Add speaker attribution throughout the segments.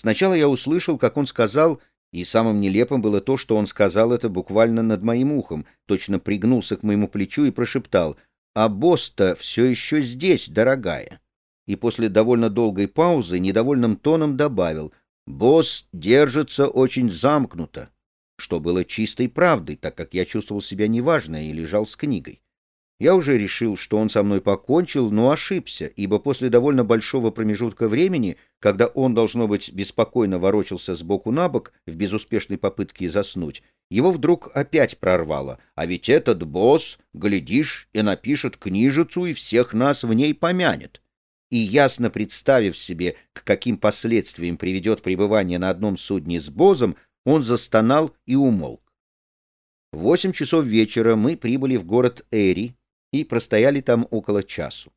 Speaker 1: Сначала я услышал, как он сказал, и самым нелепым было то, что он сказал это буквально над моим ухом, точно пригнулся к моему плечу и прошептал «А босс-то все еще здесь, дорогая». И после довольно долгой паузы недовольным тоном добавил «Босс держится очень замкнуто», что было чистой правдой, так как я чувствовал себя неважно и лежал с книгой. Я уже решил, что он со мной покончил, но ошибся, ибо после довольно большого промежутка времени, когда он, должно быть, беспокойно ворочался с боку на бок в безуспешной попытке заснуть, его вдруг опять прорвало. А ведь этот босс, глядишь, и напишет книжицу, и всех нас в ней помянет. И ясно представив себе, к каким последствиям приведет пребывание на одном судне с бозом, он застонал и умолк. В восемь часов вечера мы прибыли в город Эри, и простояли там около часу.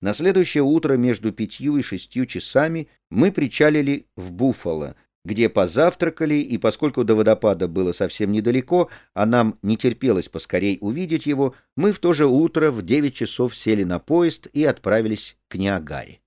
Speaker 1: На следующее утро между пятью и шестью часами мы причалили в Буффало, где позавтракали, и поскольку до водопада было совсем недалеко, а нам не терпелось поскорей увидеть его, мы в то же утро в девять часов сели на поезд и отправились к Ниагаре.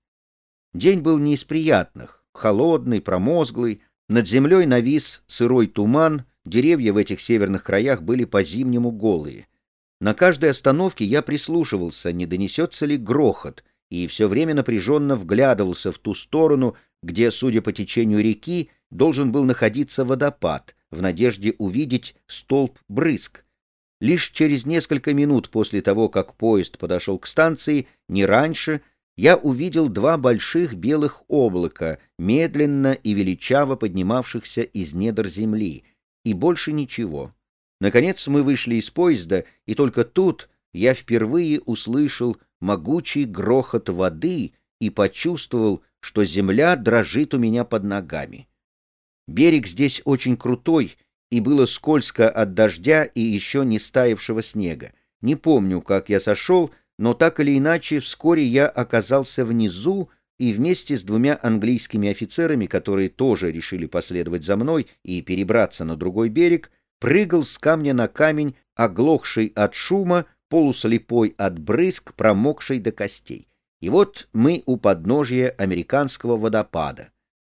Speaker 1: День был не из приятных, холодный, промозглый, над землей навис сырой туман, деревья в этих северных краях были по-зимнему голые — на каждой остановке я прислушивался, не донесется ли грохот, и все время напряженно вглядывался в ту сторону, где, судя по течению реки, должен был находиться водопад, в надежде увидеть столб брызг. Лишь через несколько минут после того, как поезд подошел к станции, не раньше, я увидел два больших белых облака, медленно и величаво поднимавшихся из недр земли, и больше ничего. Наконец мы вышли из поезда, и только тут я впервые услышал могучий грохот воды и почувствовал, что земля дрожит у меня под ногами. Берег здесь очень крутой, и было скользко от дождя и еще не стаявшего снега. Не помню, как я сошел, но так или иначе вскоре я оказался внизу и вместе с двумя английскими офицерами, которые тоже решили последовать за мной и перебраться на другой берег, прыгал с камня на камень, оглохший от шума, полуслепой от брызг, промокший до костей. И вот мы у подножия американского водопада.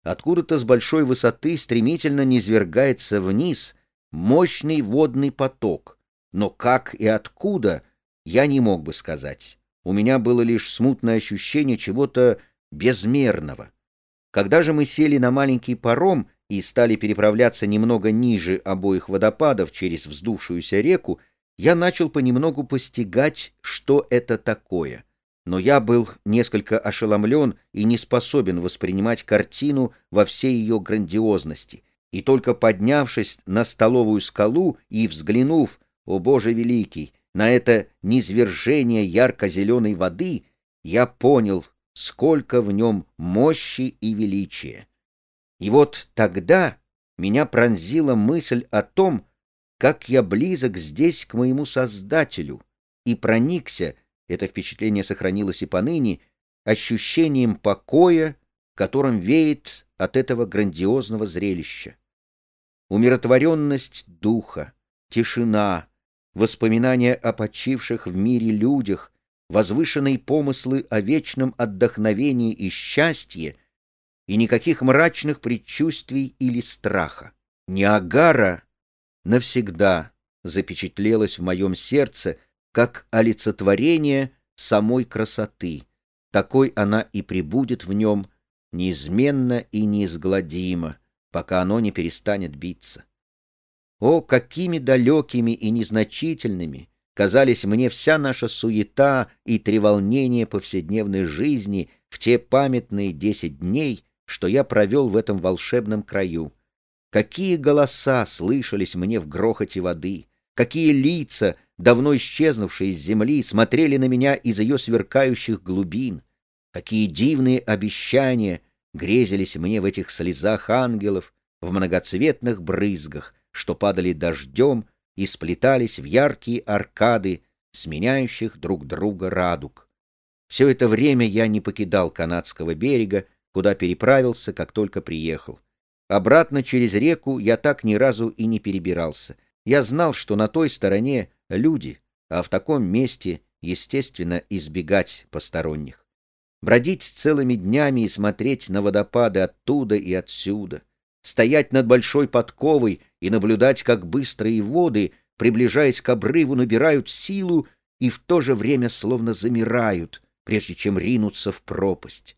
Speaker 1: Откуда-то с большой высоты стремительно низвергается вниз мощный водный поток. Но как и откуда, я не мог бы сказать. У меня было лишь смутное ощущение чего-то безмерного. Когда же мы сели на маленький паром, и стали переправляться немного ниже обоих водопадов через вздувшуюся реку, я начал понемногу постигать, что это такое. Но я был несколько ошеломлен и не способен воспринимать картину во всей ее грандиозности. И только поднявшись на столовую скалу и взглянув, о Боже Великий, на это низвержение ярко-зеленой воды, я понял, сколько в нем мощи и величия. И вот тогда меня пронзила мысль о том, как я близок здесь к моему Создателю, и проникся, это впечатление сохранилось и поныне, ощущением покоя, которым веет от этого грандиозного зрелища. Умиротворенность духа, тишина, воспоминания о почивших в мире людях, возвышенные помыслы о вечном отдохновении и счастье — и никаких мрачных предчувствий или страха. Ниагара навсегда запечатлелась в моем сердце как олицетворение самой красоты. Такой она и пребудет в нем неизменно и неизгладимо, пока оно не перестанет биться. О, какими далекими и незначительными казались мне вся наша суета и треволнение повседневной жизни в те памятные десять дней, что я провел в этом волшебном краю. Какие голоса слышались мне в грохоте воды, какие лица, давно исчезнувшие с земли, смотрели на меня из ее сверкающих глубин, какие дивные обещания грезились мне в этих слезах ангелов, в многоцветных брызгах, что падали дождем и сплетались в яркие аркады, сменяющих друг друга радуг. Все это время я не покидал канадского берега, куда переправился, как только приехал. Обратно через реку я так ни разу и не перебирался. Я знал, что на той стороне люди, а в таком месте, естественно, избегать посторонних. бродить целыми днями и смотреть на водопады оттуда и отсюда, стоять над большой подковой и наблюдать, как быстрые воды, приближаясь к обрыву, набирают силу и в то же время словно замирают, прежде чем ринуться в пропасть.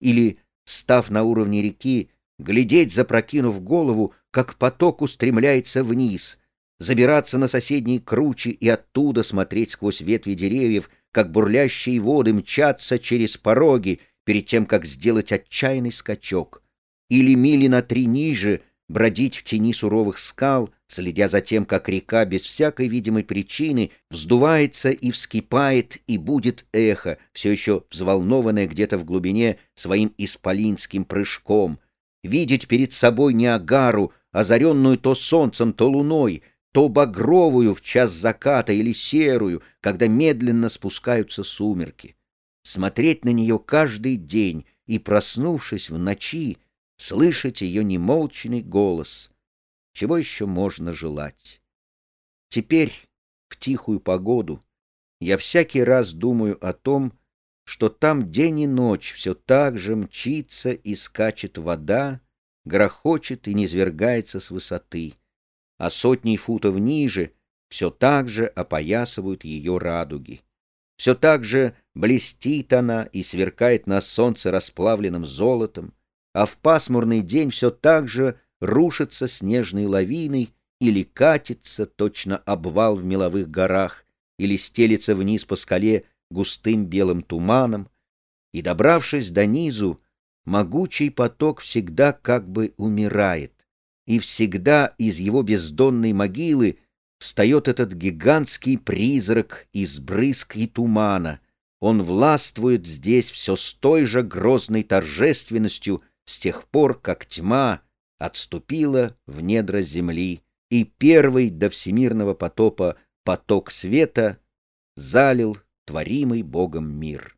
Speaker 1: Или, став на уровне реки, глядеть, запрокинув голову, как поток устремляется вниз, забираться на соседние кручи и оттуда смотреть сквозь ветви деревьев, как бурлящие воды мчатся через пороги перед тем, как сделать отчаянный скачок. Или мили на три ниже бродить в тени суровых скал, следя за тем, как река без всякой видимой причины вздувается и вскипает, и будет эхо, все еще взволнованное где-то в глубине своим исполинским прыжком, видеть перед собой Ниагару, озаренную то солнцем, то луной, то багровую в час заката или серую, когда медленно спускаются сумерки. Смотреть на нее каждый день и, проснувшись в ночи, слышать ее немолчный голос. Чего еще можно желать? Теперь, в тихую погоду, я всякий раз думаю о том, что там день и ночь все так же мчится и скачет вода, грохочет и низвергается с высоты, а сотни футов ниже все так же опоясывают ее радуги. Все так же блестит она и сверкает на солнце расплавленным золотом, а в пасмурный день все так же рушится снежной лавиной или катится точно обвал в меловых горах, или стелится вниз по скале густым белым туманом, и, добравшись до низу, могучий поток всегда как бы умирает, и всегда из его бездонной могилы встает этот гигантский призрак из брызг и тумана. Он властвует здесь все с той же грозной торжественностью с тех пор, как тьма отступила в недра земли, и первый до всемирного потопа поток света залил творимый Богом мир.